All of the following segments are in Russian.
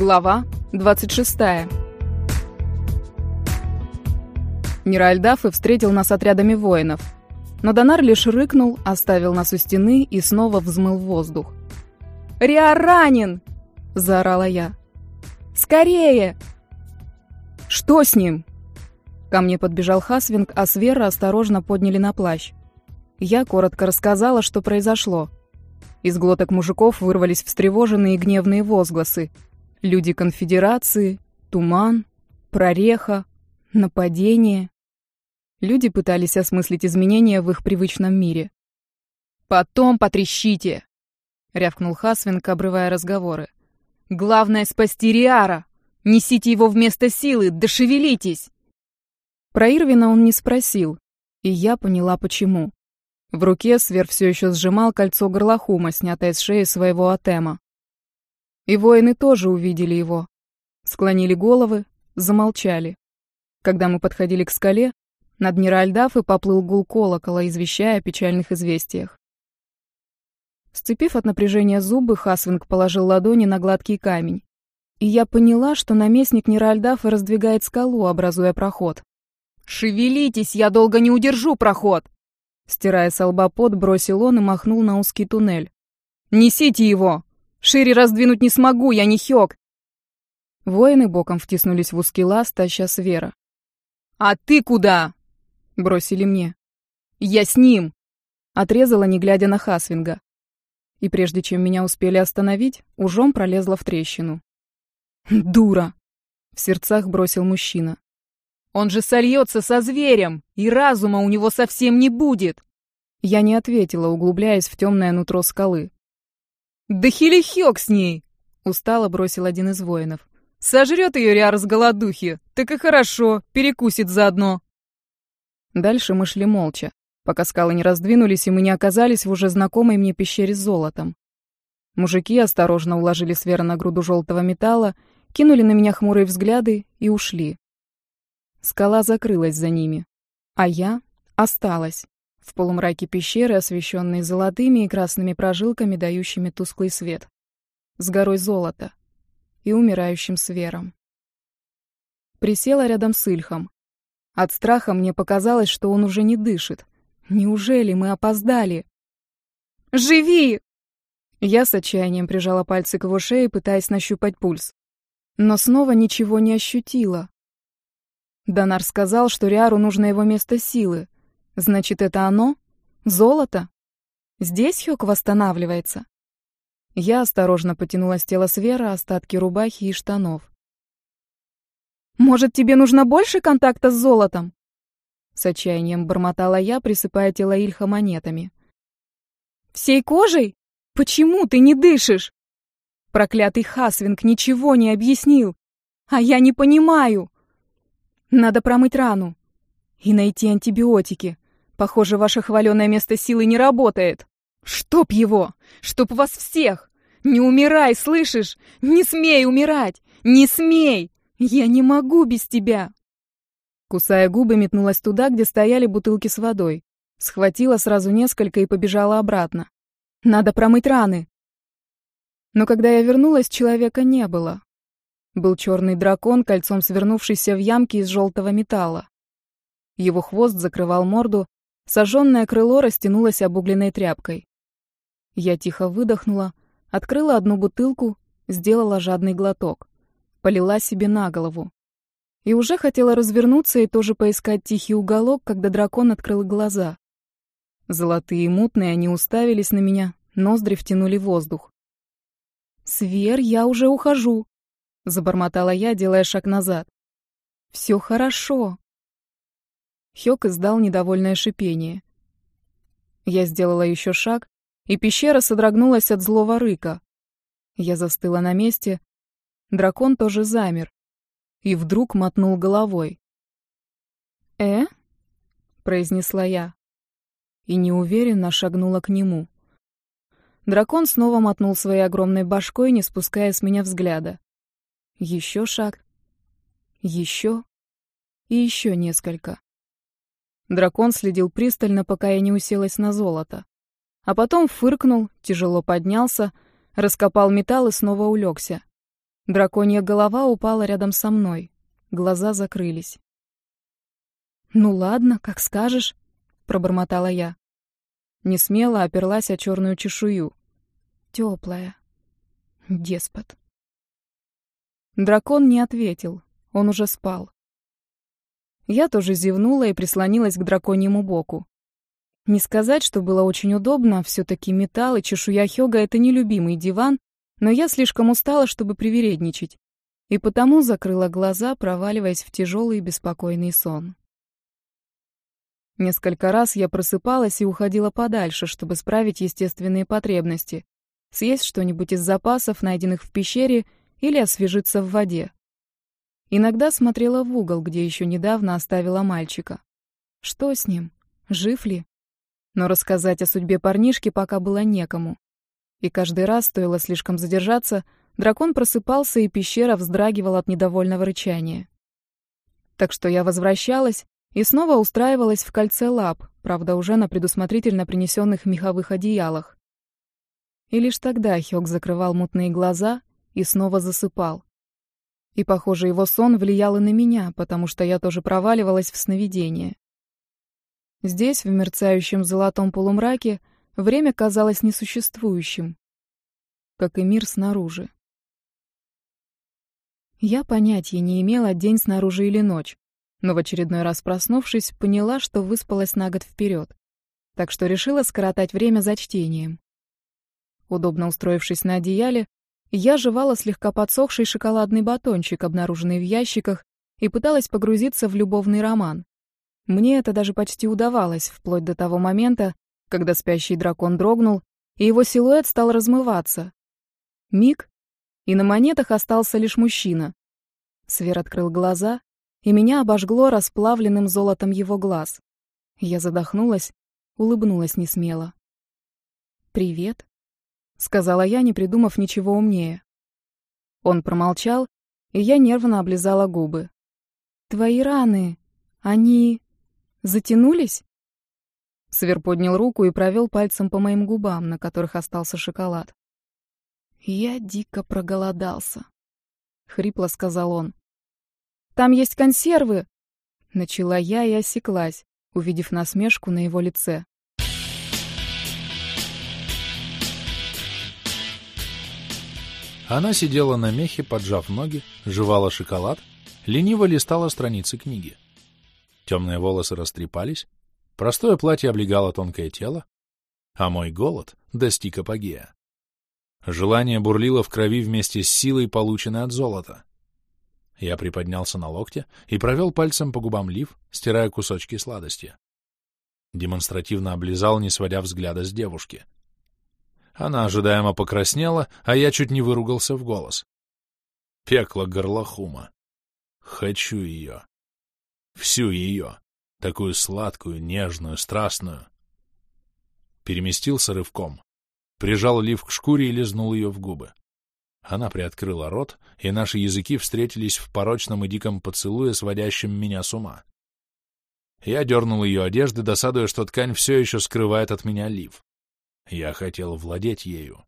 Глава 26. Неральдафы встретил нас отрядами воинов. Но Донар лишь рыкнул, оставил нас у стены и снова взмыл воздух. «Риа ранен!» — заорала я. «Скорее!» «Что с ним?» Ко мне подбежал Хасвинг, а Свера осторожно подняли на плащ. Я коротко рассказала, что произошло. Из глоток мужиков вырвались встревоженные гневные возгласы — Люди конфедерации, туман, прореха, нападение. Люди пытались осмыслить изменения в их привычном мире. «Потом потрещите!» — рявкнул Хасвинг, обрывая разговоры. «Главное — спасти Риара! Несите его вместо силы, дошевелитесь!» Про Ирвина он не спросил, и я поняла, почему. В руке Свер все еще сжимал кольцо горлохума, снятое с шеи своего атема. И воины тоже увидели его. Склонили головы, замолчали. Когда мы подходили к скале, над Неральдафы поплыл гул колокола, извещая о печальных известиях. Сцепив от напряжения зубы, Хасвинг положил ладони на гладкий камень. И я поняла, что наместник Неральдафы раздвигает скалу, образуя проход. «Шевелитесь, я долго не удержу проход!» Стирая с лба пот, бросил он и махнул на узкий туннель. «Несите его!» Шире раздвинуть не смогу, я не Хёк. Воины боком втиснулись в узкий лаз, таща Свера. «А ты куда?» — бросили мне. «Я с ним!» — отрезала, не глядя на Хасвинга. И прежде чем меня успели остановить, ужом пролезла в трещину. «Дура!» — в сердцах бросил мужчина. «Он же сольется со зверем, и разума у него совсем не будет!» Я не ответила, углубляясь в темное нутро скалы. «Да хилихёк с ней!» — устало бросил один из воинов. «Сожрет ее Риар с голодухи, так и хорошо, перекусит заодно». Дальше мы шли молча, пока скалы не раздвинулись, и мы не оказались в уже знакомой мне пещере с золотом. Мужики осторожно уложили Свера на груду желтого металла, кинули на меня хмурые взгляды и ушли. Скала закрылась за ними, а я осталась в полумраке пещеры, освещенной золотыми и красными прожилками, дающими тусклый свет, с горой золота и умирающим свером. Присела рядом с Ильхом. От страха мне показалось, что он уже не дышит. Неужели мы опоздали? «Живи!» Я с отчаянием прижала пальцы к его шее, пытаясь нащупать пульс. Но снова ничего не ощутила. Донар сказал, что Риару нужно его место силы — Значит, это оно? Золото? Здесь Хёк восстанавливается? Я осторожно потянула с тела Свера остатки рубахи и штанов. «Может, тебе нужно больше контакта с золотом?» С отчаянием бормотала я, присыпая тело Ильха монетами. «Всей кожей? Почему ты не дышишь?» Проклятый Хасвинг ничего не объяснил. А я не понимаю. Надо промыть рану и найти антибиотики. Похоже, ваше хваленое место силы не работает. Чтоб его! Чтоб вас всех! Не умирай, слышишь? Не смей умирать! Не смей! Я не могу без тебя!» Кусая губы, метнулась туда, где стояли бутылки с водой. Схватила сразу несколько и побежала обратно. «Надо промыть раны!» Но когда я вернулась, человека не было. Был черный дракон, кольцом свернувшийся в ямке из желтого металла. Его хвост закрывал морду, Сожженное крыло растянулось обугленной тряпкой. Я тихо выдохнула, открыла одну бутылку, сделала жадный глоток. Полила себе на голову. И уже хотела развернуться и тоже поискать тихий уголок, когда дракон открыл глаза. Золотые и мутные они уставились на меня, ноздри втянули воздух. «Свер, я уже ухожу», — забормотала я, делая шаг назад. «Все хорошо». Хёк издал недовольное шипение. Я сделала еще шаг, и пещера содрогнулась от злого рыка. Я застыла на месте. Дракон тоже замер. И вдруг мотнул головой. «Э?» — произнесла я. И неуверенно шагнула к нему. Дракон снова мотнул своей огромной башкой, не спуская с меня взгляда. Еще шаг. Еще. И еще несколько. Дракон следил пристально, пока я не уселась на золото. А потом фыркнул, тяжело поднялся, раскопал металл и снова улегся. Драконья голова упала рядом со мной. Глаза закрылись. «Ну ладно, как скажешь», — пробормотала я. Не смело оперлась о черную чешую. Теплая. Деспот. Дракон не ответил. Он уже спал. Я тоже зевнула и прислонилась к драконьему боку. Не сказать, что было очень удобно, все таки металл и чешуя Хёга — это нелюбимый диван, но я слишком устала, чтобы привередничать, и потому закрыла глаза, проваливаясь в тяжелый беспокойный сон. Несколько раз я просыпалась и уходила подальше, чтобы справить естественные потребности, съесть что-нибудь из запасов, найденных в пещере, или освежиться в воде. Иногда смотрела в угол, где еще недавно оставила мальчика. Что с ним? Жив ли? Но рассказать о судьбе парнишки пока было некому. И каждый раз, стоило слишком задержаться, дракон просыпался, и пещера вздрагивала от недовольного рычания. Так что я возвращалась и снова устраивалась в кольце лап, правда, уже на предусмотрительно принесенных меховых одеялах. И лишь тогда Хёк закрывал мутные глаза и снова засыпал. И, похоже, его сон влиял и на меня, потому что я тоже проваливалась в сновидение. Здесь, в мерцающем золотом полумраке, время казалось несуществующим, как и мир снаружи. Я понятия не имела, день снаружи или ночь, но в очередной раз проснувшись, поняла, что выспалась на год вперед, так что решила скоротать время за чтением. Удобно устроившись на одеяле, я жевала слегка подсохший шоколадный батончик, обнаруженный в ящиках, и пыталась погрузиться в любовный роман. Мне это даже почти удавалось, вплоть до того момента, когда спящий дракон дрогнул, и его силуэт стал размываться. Миг, и на монетах остался лишь мужчина. Свер открыл глаза, и меня обожгло расплавленным золотом его глаз. Я задохнулась, улыбнулась несмело. «Привет», сказала я, не придумав ничего умнее. Он промолчал, и я нервно облизала губы. Твои раны, они затянулись? Свер поднял руку и провел пальцем по моим губам, на которых остался шоколад. Я дико проголодался, хрипло сказал он. Там есть консервы, начала я и осеклась, увидев насмешку на его лице. Она сидела на мехе, поджав ноги, жевала шоколад, лениво листала страницы книги. Темные волосы растрепались, простое платье облегало тонкое тело, а мой голод достиг апогея. Желание бурлило в крови вместе с силой, полученной от золота. Я приподнялся на локте и провел пальцем по губам лив, стирая кусочки сладости. Демонстративно облизал, не сводя взгляда с девушки — она ожидаемо покраснела, а я чуть не выругался в голос. Пекло горлохума. Хочу ее. Всю ее. Такую сладкую, нежную, страстную. Переместился рывком. Прижал лиф к шкуре и лизнул ее в губы. Она приоткрыла рот, и наши языки встретились в порочном и диком поцелуе, сводящем меня с ума. Я дернул ее одежды, досадуя, что ткань все еще скрывает от меня лиф. Я хотел владеть ею.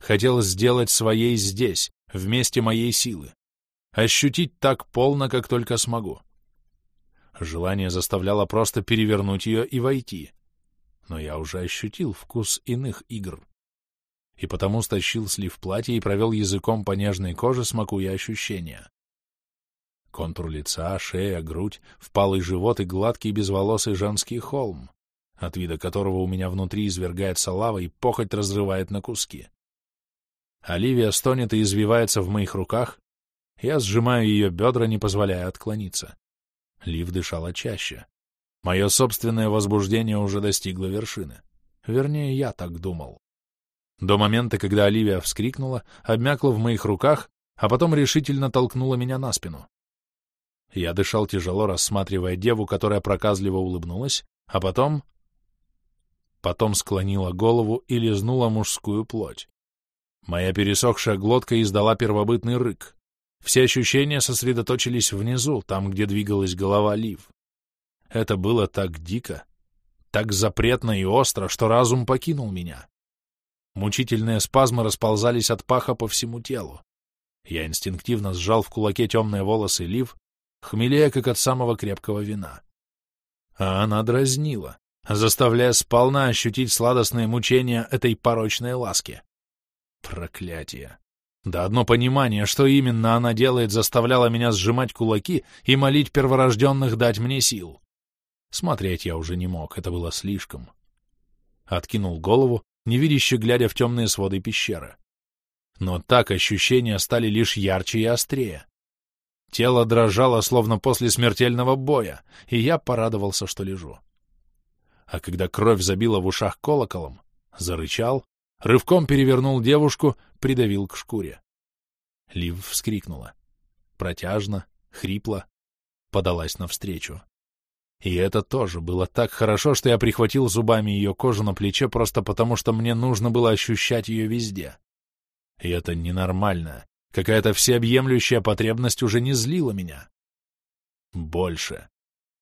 Хотел сделать своей здесь, вместе моей силы. Ощутить так полно, как только смогу. Желание заставляло просто перевернуть ее и войти. Но я уже ощутил вкус иных игр. И потому стащил слив платья и провел языком по нежной коже, смакуя ощущения. Контур лица, шея, грудь, впалый живот и гладкий безволосый женский холм от вида которого у меня внутри извергается лава и похоть разрывает на куски. Оливия стонет и извивается в моих руках, я сжимаю ее бедра, не позволяя отклониться. Лив дышала чаще. Мое собственное возбуждение уже достигло вершины. Вернее, я так думал. До момента, когда Оливия вскрикнула, обмякла в моих руках, а потом решительно толкнула меня на спину. Я дышал тяжело, рассматривая деву, которая проказливо улыбнулась, а потом потом склонила голову и лизнула мужскую плоть. Моя пересохшая глотка издала первобытный рык. Все ощущения сосредоточились внизу, там, где двигалась голова Лив. Это было так дико, так запретно и остро, что разум покинул меня. Мучительные спазмы расползались от паха по всему телу. Я инстинктивно сжал в кулаке темные волосы Лив, хмелея, как от самого крепкого вина. А она дразнила, заставляя сполна ощутить сладостное мучение этой порочной ласки. Проклятие! Да одно понимание, что именно она делает, заставляло меня сжимать кулаки и молить перворожденных дать мне сил. Смотреть я уже не мог, это было слишком. Откинул голову, невидяще глядя в темные своды пещеры. Но так ощущения стали лишь ярче и острее. Тело дрожало, словно после смертельного боя, и я порадовался, что лежу. А когда кровь забила в ушах колоколом, зарычал, рывком перевернул девушку, придавил к шкуре. Лив вскрикнула. Протяжно, хрипло, подалась навстречу. И это тоже было так хорошо, что я прихватил зубами ее кожу на плече просто потому, что мне нужно было ощущать ее везде. И это ненормально. Какая-то всеобъемлющая потребность уже не злила меня. Больше.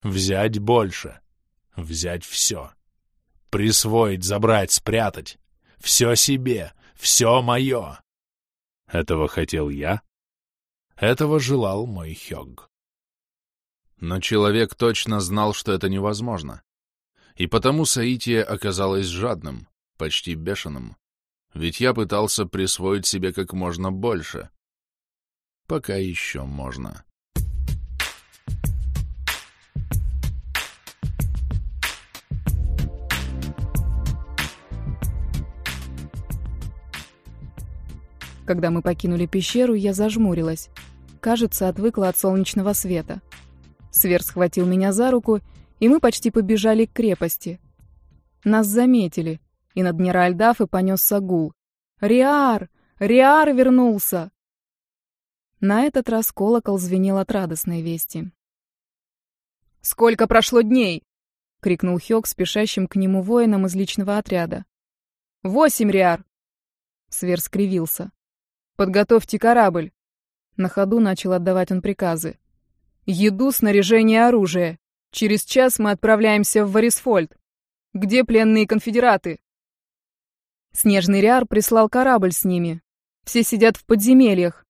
Взять больше. Взять все. Присвоить, забрать, спрятать. Все себе. Все мое. Этого хотел я. Этого желал мой Хёг. Но человек точно знал, что это невозможно. И потому Саития оказалась жадным, почти бешеным. Ведь я пытался присвоить себе как можно больше. Пока еще можно. Когда мы покинули пещеру, я зажмурилась. Кажется, отвыкла от солнечного света. Свер схватил меня за руку, и мы почти побежали к крепости. Нас заметили, и над Неральдафы понесся гул. «Риар! Риар вернулся!» На этот раз колокол звенел от радостной вести. «Сколько прошло дней?» — крикнул Хёк спешащим к нему воинам из личного отряда. «Восемь, Риар!» Свер скривился. «Подготовьте корабль!» На ходу начал отдавать он приказы. Еду, снаряжение, оружие. Через час мы отправляемся в Варисфольд. Где пленные конфедераты? Снежный Риар прислал корабль с ними. Все сидят в подземельях.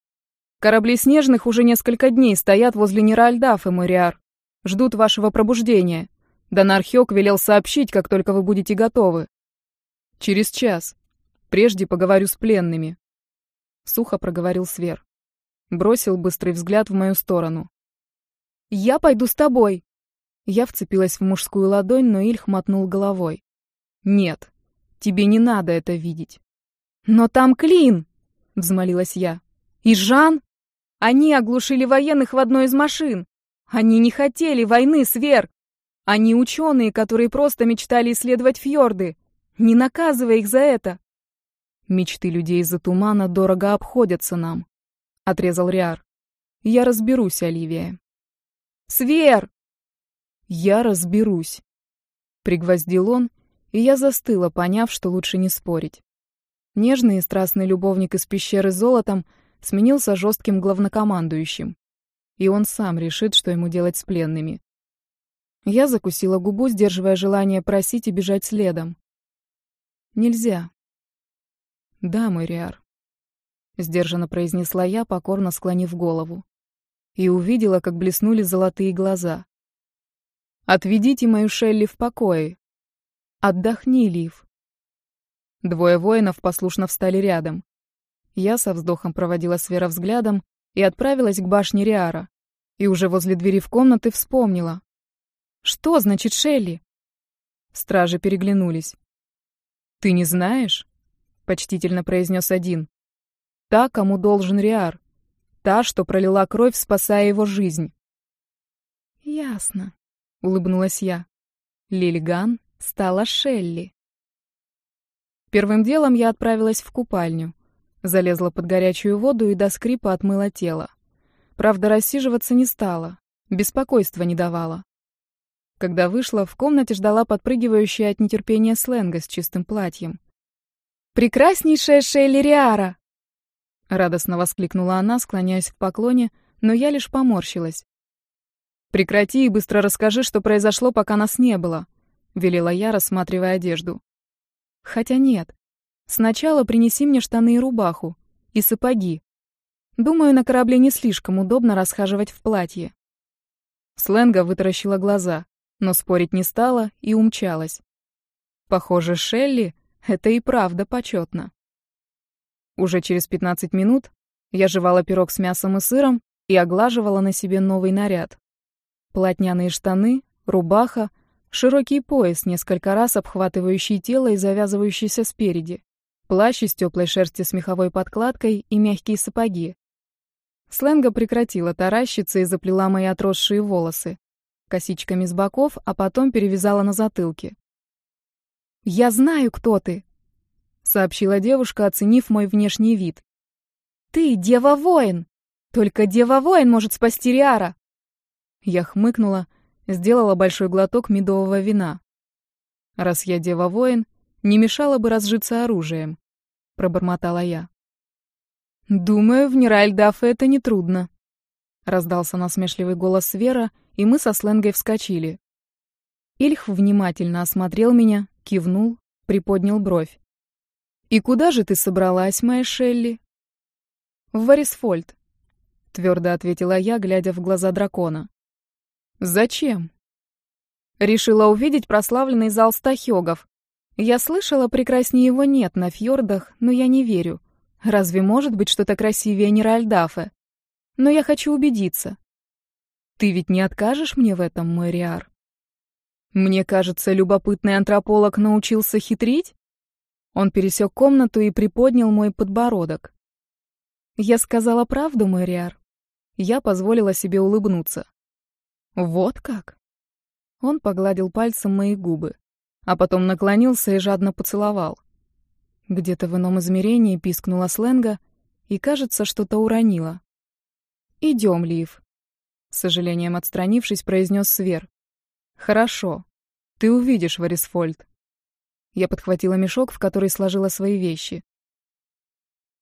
Корабли Снежных уже несколько дней стоят возле Неральдафа, мой Риар. Ждут вашего пробуждения. Донар Хёк велел сообщить, как только вы будете готовы. Через час. Прежде поговорю с пленными. Сухо проговорил Свер. Бросил быстрый взгляд в мою сторону. «Я пойду с тобой!» Я вцепилась в мужскую ладонь, но Ильх мотнул головой. «Нет, тебе не надо это видеть». «Но там Клин!» — взмолилась я. «И Жан? Они оглушили военных в одной из машин. Они не хотели войны, Свер. Они ученые, которые просто мечтали исследовать фьорды. Не наказывай их за это!» «Мечты людей из-за тумана дорого обходятся нам», — отрезал Риар. «Я разберусь, Оливия». Свер!» «Я разберусь», — пригвоздил он, и я застыла, поняв, что лучше не спорить. Нежный и страстный любовник из пещеры золотом сменился жестким главнокомандующим, и он сам решит, что ему делать с пленными. Я закусила губу, сдерживая желание просить и бежать следом. «Нельзя». «Да, мой Риар», — сдержанно произнесла я, покорно склонив голову и увидела, как блеснули золотые глаза. «Отведите мою Шелли в покое. Отдохни, Лив». Двое воинов послушно встали рядом. Я со вздохом проводила Свера взглядом и отправилась к башне Риара. И уже возле двери в комнаты вспомнила. «Что значит Шелли?» Стражи переглянулись. «Ты не знаешь?» — почтительно произнес один. «Та, кому должен Риар. Та, что пролила кровь, спасая его жизнь. «Ясно», — улыбнулась я. Лильган стала Шелли. Первым делом я отправилась в купальню. Залезла под горячую воду и до скрипа отмыла тело. Правда, рассиживаться не стала, беспокойства не давала. Когда вышла, в комнате ждала подпрыгивающая от нетерпения сленга с чистым платьем. «Прекраснейшая Шелли Риара!» Радостно воскликнула она, склоняясь в поклоне, но я лишь поморщилась. «Прекрати и быстро расскажи, что произошло, пока нас не было», — велела я, рассматривая одежду. «Хотя нет. Сначала принеси мне штаны и рубаху. И сапоги. Думаю, на корабле не слишком удобно расхаживать в платье. Сленга вытаращила глаза, но спорить не стала и умчалась. Похоже, Шелли — это и правда почетно. Уже через 15 минут я жевала пирог с мясом и сыром и оглаживала на себе новый наряд. Плотняные штаны, рубаха, широкий пояс, несколько раз обхватывающий тело и завязывающийся спереди, плащ из теплой шерсти с меховой подкладкой и мягкие сапоги. Сленга прекратила таращиться и заплела мои отросшие волосы косичками с боков, а потом перевязала на затылке. «Я знаю, кто ты!» — сообщила девушка, оценив мой внешний вид. «Ты дева-воин! Только дева-воин может спасти Риара!» Я хмыкнула, сделала большой глоток медового вина. «Раз я дева-воин, не мешало бы разжиться оружием», — пробормотала я. «Думаю, в Неральдафе это нетрудно», — раздался насмешливый голос Вера, и мы со сленгой вскочили. Ильх внимательно осмотрел меня, кивнул, приподнял бровь. «И куда же ты собралась, моя Шелли?» «В Варисфольд», — твердо ответила я, глядя в глаза дракона. «Зачем?» Решила увидеть прославленный зал стахёгов. Я слышала, прекраснее его нет на фьордах, но я не верю. Разве может быть что-то красивее Неральдафе? Но я хочу убедиться. Ты ведь не откажешь мне в этом, мой Риар? Мне кажется, любопытный антрополог научился хитрить? Он пересек комнату и приподнял мой подбородок. Я сказала правду, мой Риар. Я позволила себе улыбнуться. Вот как? Он погладил пальцем мои губы, а потом наклонился и жадно поцеловал. Где-то в ином измерении пискнула сленга и, кажется, что-то уронила. «Идем, Лив», — с сожалением отстранившись, произнес Свер. «Хорошо. Ты увидишь, Варисфольд». Я подхватила мешок, в который сложила свои вещи.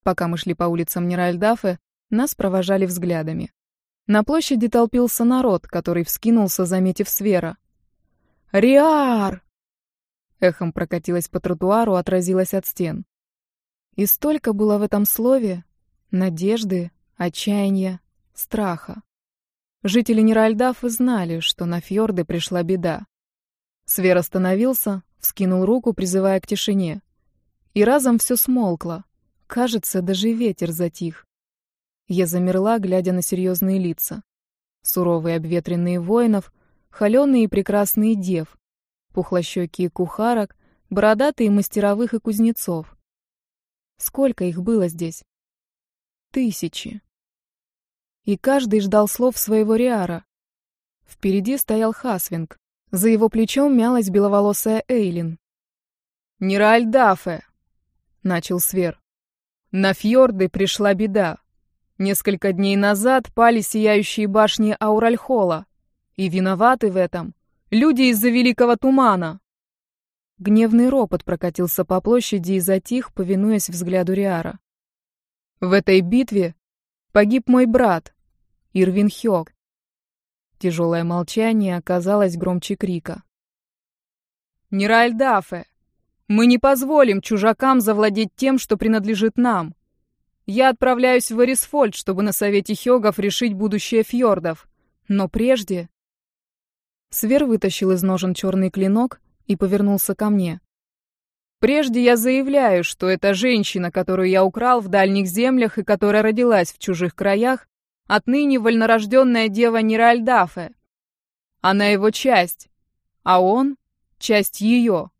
Пока мы шли по улицам Неральдафе, нас провожали взглядами. На площади толпился народ, который вскинулся, заметив Свера. «Риар!» Эхом прокатилась по тротуару, отразилась от стен. И столько было в этом слове надежды, отчаяния, страха. Жители Неральдафы знали, что на фьорды пришла беда. Свер остановился, вскинул руку, призывая к тишине. И разом все смолкло. Кажется, даже ветер затих. Я замерла, глядя на серьезные лица. Суровые обветренные воинов, холеные и прекрасные дев, пухлощекие кухарок, бородатые мастеровых и кузнецов. Сколько их было здесь? Тысячи и каждый ждал слов своего Риара. Впереди стоял Хасвинг. За его плечом мялась беловолосая Эйлин. «Ниральдафе!» — начал Свер. «На фьорды пришла беда. Несколько дней назад пали сияющие башни Ауральхола. И виноваты в этом люди из-за Великого Тумана». Гневный ропот прокатился по площади и затих, повинуясь взгляду Риара. В этой битве Погиб мой брат, Ирвин Хёк. Тяжелое молчание оказалось громче крика. Ниральдафе, мы не позволим чужакам завладеть тем, что принадлежит нам. Я отправляюсь в Варисфольд, чтобы на совете Хёгов решить будущее фьордов. Но прежде... Свер вытащил из ножен черный клинок и повернулся ко мне. Прежде я заявляю, что эта женщина, которую я украл в дальних землях и которая родилась в чужих краях, отныне вольнорожденная дева Ниральдафе. Она его часть, а он — часть ее.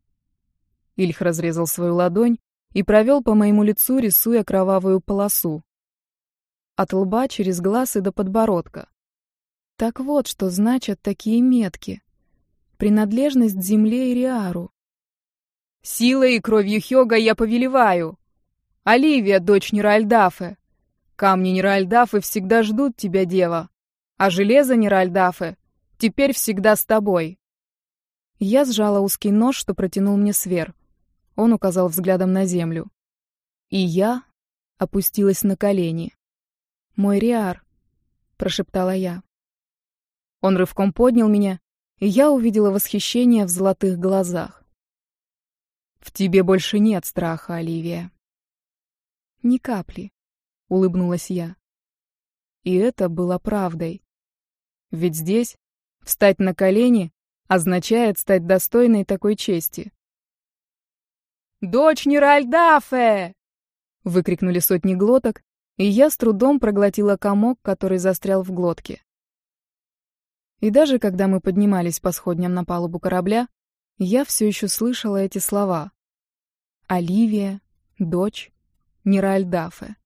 Ильх разрезал свою ладонь и провел по моему лицу, рисуя кровавую полосу. От лба через глаз и до подбородка. Так вот, что значат такие метки. Принадлежность земле и Риару. Силой и кровью Хёга я повелеваю. Оливия, дочь Неральдафы. Камни Неральдафы всегда ждут тебя, дева. А железо Неральдафы теперь всегда с тобой. Я сжала узкий нож, что протянул мне свер. Он указал взглядом на землю. И я опустилась на колени. «Мой Риар», — прошептала я. Он рывком поднял меня, и я увидела восхищение в золотых глазах. В тебе больше нет страха, Оливия. Ни капли, улыбнулась я. И это было правдой. Ведь здесь встать на колени означает стать достойной такой чести. «Дочь Неральдафе!» — выкрикнули сотни глоток, и я с трудом проглотила комок, который застрял в глотке. И даже когда мы поднимались по сходням на палубу корабля, я все еще слышала эти слова. Оливия, дочь, Неральдафе.